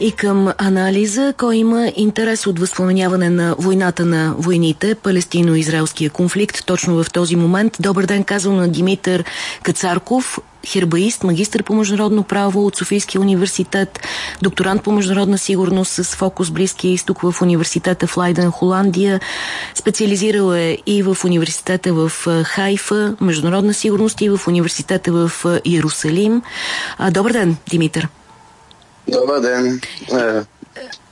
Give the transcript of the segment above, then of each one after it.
И към анализа, кой има интерес от възпламеняване на войната на войните, палестино-израелския конфликт, точно в този момент. Добър ден, казвам на Димитър Кацарков, хербаист, магистър по международно право от Софийския университет, докторант по международна сигурност с фокус Близкия изток в университета в Лайден, Холандия. Специализирал е и в университета в Хайфа, международна сигурност и в университета в Иерусалим. Добър ден, Димитър. Добър ден. Е,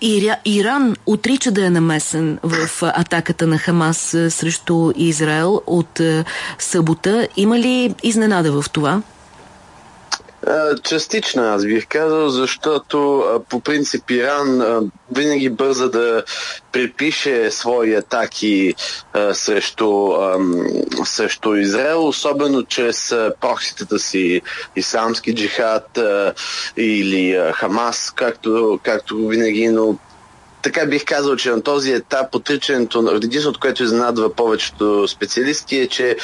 Ира, Иран отрича да е намесен в атаката на Хамас срещу Израел от събота. Има ли изненада в това? Частична, аз бих казал, защото по принцип Иран винаги бърза да припише свои атаки срещу, срещу Израел, особено чрез прокситата си исламски джихад или Хамас, както, както винаги, но така бих казал, че на този етап отричането, единственото, което изненадва повечето специалисти е, че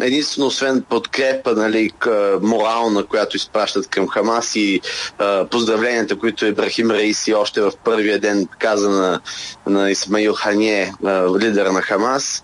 единствено освен подкрепа нали, морална, която изпращат към Хамас и поздравленията, които Ибрахим Раиси още в първия ден каза на, на Исмаил Хание, лидера на Хамас,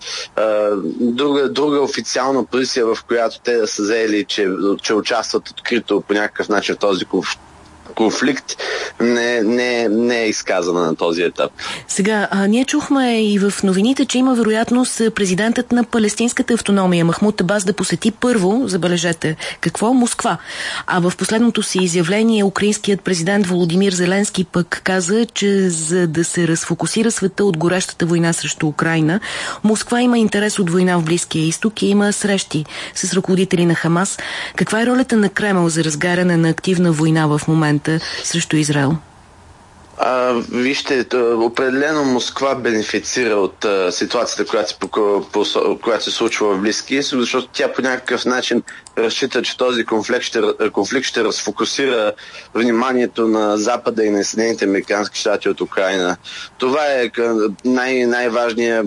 друга, друга официална позиция, в която те са заели, че, че участват открито по някакъв начин в този конфликт конфликт не, не, не е изказана на този етап. Сега, а, ние чухме и в новините, че има вероятност президентът на палестинската автономия Махмуд Абас да посети първо, забележете, какво? Москва. А в последното си изявление украинският президент Володимир Зеленски пък каза, че за да се разфокусира света от горещата война срещу Украина, Москва има интерес от война в Близкия изток и има срещи с ръководители на Хамас. Каква е ролята на Кремъл за разгаряне на активна война в момента? Войната срещу Израел? А, вижте, определено Москва бенефицира от а, ситуацията, която, по, по, която се случва в Близкия изток, защото тя по някакъв начин разчита, че този конфликт ще, конфликт ще разфокусира вниманието на Запада и на Съединените Американски щати от Украина. Това е най- най-важният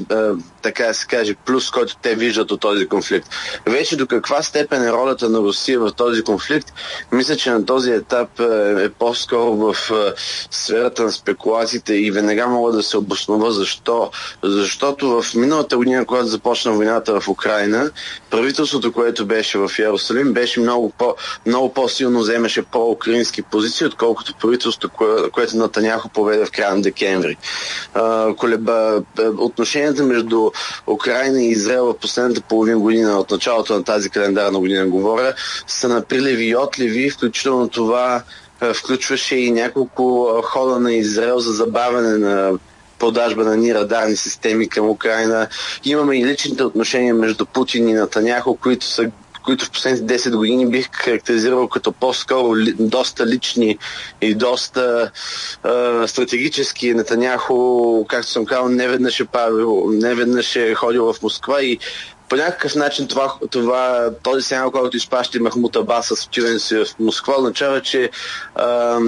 така да се каже, плюс, който те виждат от този конфликт. Вече до каква степен е ролята на Русия в този конфликт, мисля, че на този етап е, е по-скоро в сферата на спекулациите и веднага мога да се обоснова защо. Защото в миналата година, когато започна войната в Украина, правителството, което беше в Иерусалим, беше много, по, много по-силно вземаше по-украински позиции, отколкото правителството, кое, което Натаняхо поведе в края на декември. колеба, отношенията между Украина и Израел в последната половин година, от началото на тази календарна година говоря, са на приливи и отливи, включително това включваше и няколко хода на Израел за забавяне на продажба на ни радарни системи към Украина. Имаме и личните отношения между Путин и Натаняхо, които са които в последните 10 години бих характеризирал като по-скоро доста лични и доста е, стратегически. Нетаняхо, както съм казал, не веднъж е правил, не веднъж е ходил в Москва и по някакъв начин това, това, този сигнал, който изпраща Махмут Абас с отиване си в Москва, означава, че, а,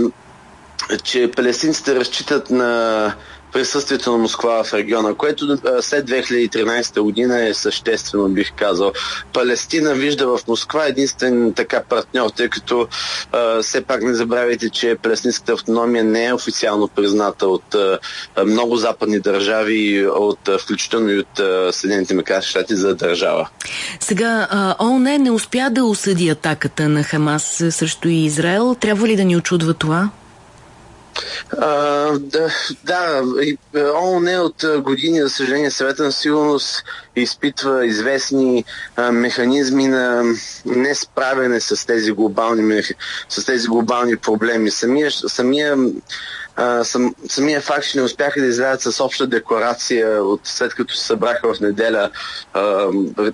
че палестинците разчитат на присъствието на Москва в региона, което след 2013 година е съществено, бих казал. Палестина вижда в Москва единствен така партньор, тъй като а, все пак не забравяйте, че палестинската автономия не е официално призната от а, много западни държави, от, включително и от Съединените американски щати за държава. Сега, ООН не успя да осъди атаката на Хамас срещу Израел. Трябва ли да ни очудва това? А, да, да, ООН е от години, за съжаление, съвета на сигурност изпитва известни а, механизми на несправяне с тези глобални, с тези глобални проблеми. Самия, самия сам, самия факт, че не успяха да излязат с обща декларация от след като се събраха в неделя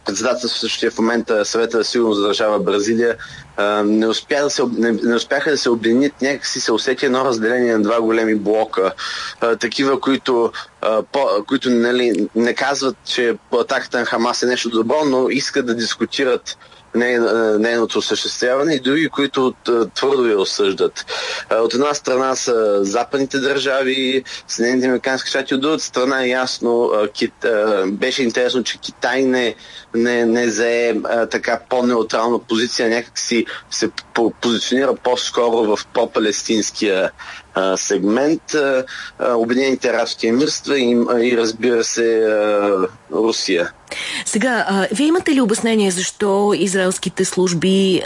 председателстващия в момента съвета за сигурност за държава Бразилия, а, не, успя да се, не, не успяха да се обединят, някакси се усети едно разделение на два големи блока, а, такива, които, а, по, които нали, не казват, че атаката на Хамас е нещо добро, но искат да дискутират нейното осъществяване и други, които твърдо я осъждат. От една страна са западните държави, Съединените американски щати, от другата страна е ясно, беше интересно, че Китай не, не, не зае така по-неутрална позиция, някак си се позиционира по-скоро в по-палестинския сегмент, а, Обединените арабски емирства и, и разбира се Русия. Сега, а, вие имате ли обяснение защо израелските служби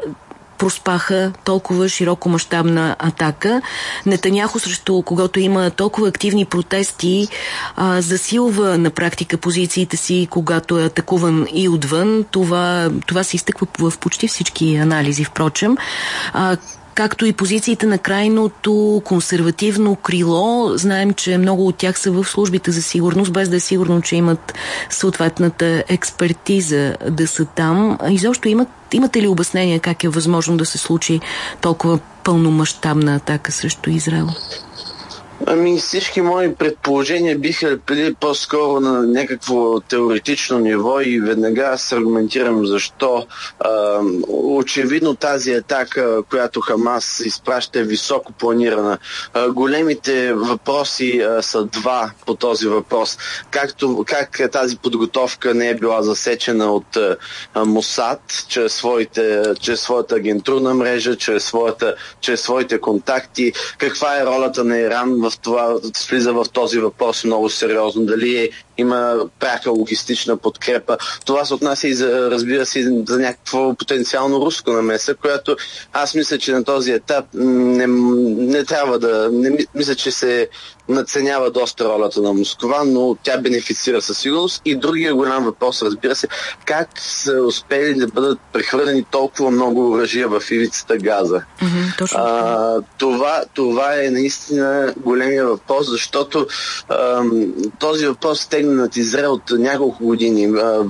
проспаха толкова широко мащабна атака. Нетаняхо, срещу когато има толкова активни протести, а, засилва на практика позициите си, когато е атакуван и отвън. Това, това се изтъква в почти всички анализи, впрочем. А, както и позициите на крайното консервативно крило. Знаем, че много от тях са в службите за сигурност, без да е сигурно, че имат съответната експертиза да са там. Изобщо имат, имате ли обяснение как е възможно да се случи толкова пълномащабна атака срещу Израел? Ами всички мои предположения биха били по-скоро на някакво теоретично ниво и веднага аз аргументирам защо. А, очевидно тази атака, която Хамас изпраща е високо планирана. А, големите въпроси а, са два по този въпрос. Както, как тази подготовка не е била засечена от а, Мосад чрез, своите, чрез своята агентурна мрежа, чрез, своята, чрез своите контакти, каква е ролята на Иран в това влиза в този въпрос много сериозно. Дали е, има пряка логистична подкрепа. Това се отнася и за, разбира се, за някакво потенциално руско намеса, което аз мисля, че на този етап не, не трябва да... Не, мисля, че се наценява доста ролята на Москва, но тя бенефицира със сигурност. И другия голям въпрос, разбира се, как са успели да бъдат прехвърлени толкова много оръжия в ивицата Газа. Mm-hmm, точно. А, това, това е наистина големия въпрос, защото а, този въпрос стегна над Израел от няколко години. А,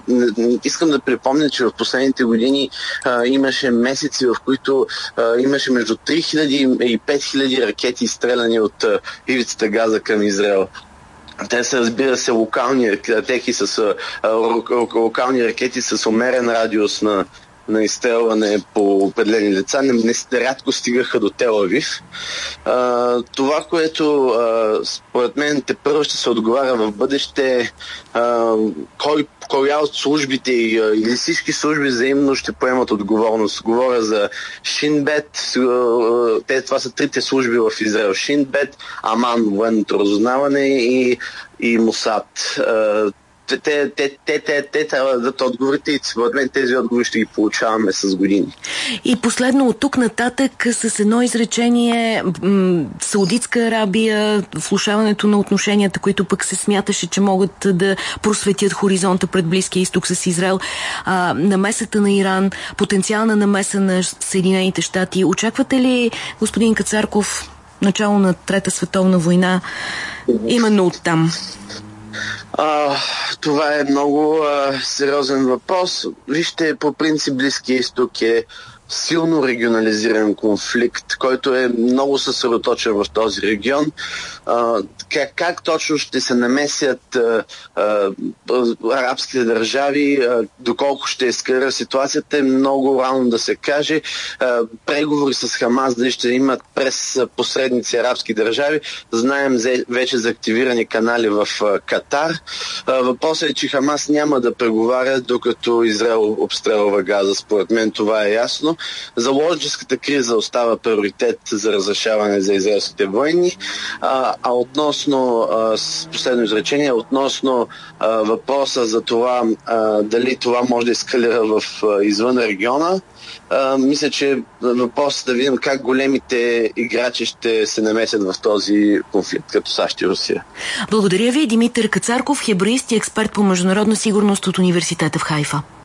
искам да припомня, че в последните години а, имаше месеци, в които а, имаше между 3000 и 5000 ракети изстреляни от а, ивицата Газа газа към Израел. Те са, разбира се, локални ракети с, локални ракети с умерен радиус на, на изстрелване по определени лица, не, не рядко стигаха до Телавив. А, това, което а, според мен те първо ще се отговаря в бъдеще, а, кой, коя от службите или всички служби взаимно ще поемат отговорност. Говоря за Шинбет, те, това са трите служби в Израел. Шинбет, Аман, военното разузнаване и, и Мусад те, те, те, те, те, те трябва да дадат отговорите и според мен тези отговори ще ги получаваме с години. И последно от тук нататък с едно изречение Саудитска Арабия, влушаването на отношенията, които пък се смяташе, че могат да просветят хоризонта пред Близкия изток с Израел, а, намесата на Иран, потенциална намеса на Съединените щати. Очаквате ли, господин Кацарков, начало на Трета световна война именно от там? А, това е много а, сериозен въпрос. Вижте, по принцип Близкия изток е силно регионализиран конфликт, който е много съсредоточен в този регион. Как, как точно ще се намесят а, а, арабските държави, а, доколко ще ескалира ситуацията, е много рано да се каже. А, преговори с Хамас дали ще имат през посредници арабски държави. Знаем вече за активирани канали в а, Катар. А, въпросът е, че Хамас няма да преговаря, докато Израел обстрелва газа. Според мен това е ясно. Заложническата криза остава приоритет за разрешаване за израелските военни. А, а относно, а, последно изречение, относно а, въпроса за това а, дали това може да ескалира в а, извън региона, а, мисля, че въпросът да видим как големите играчи ще се намесят в този конфликт, като САЩ и Русия. Благодаря ви, Димитър Кацарков, хеброист и експерт по международна сигурност от университета в Хайфа.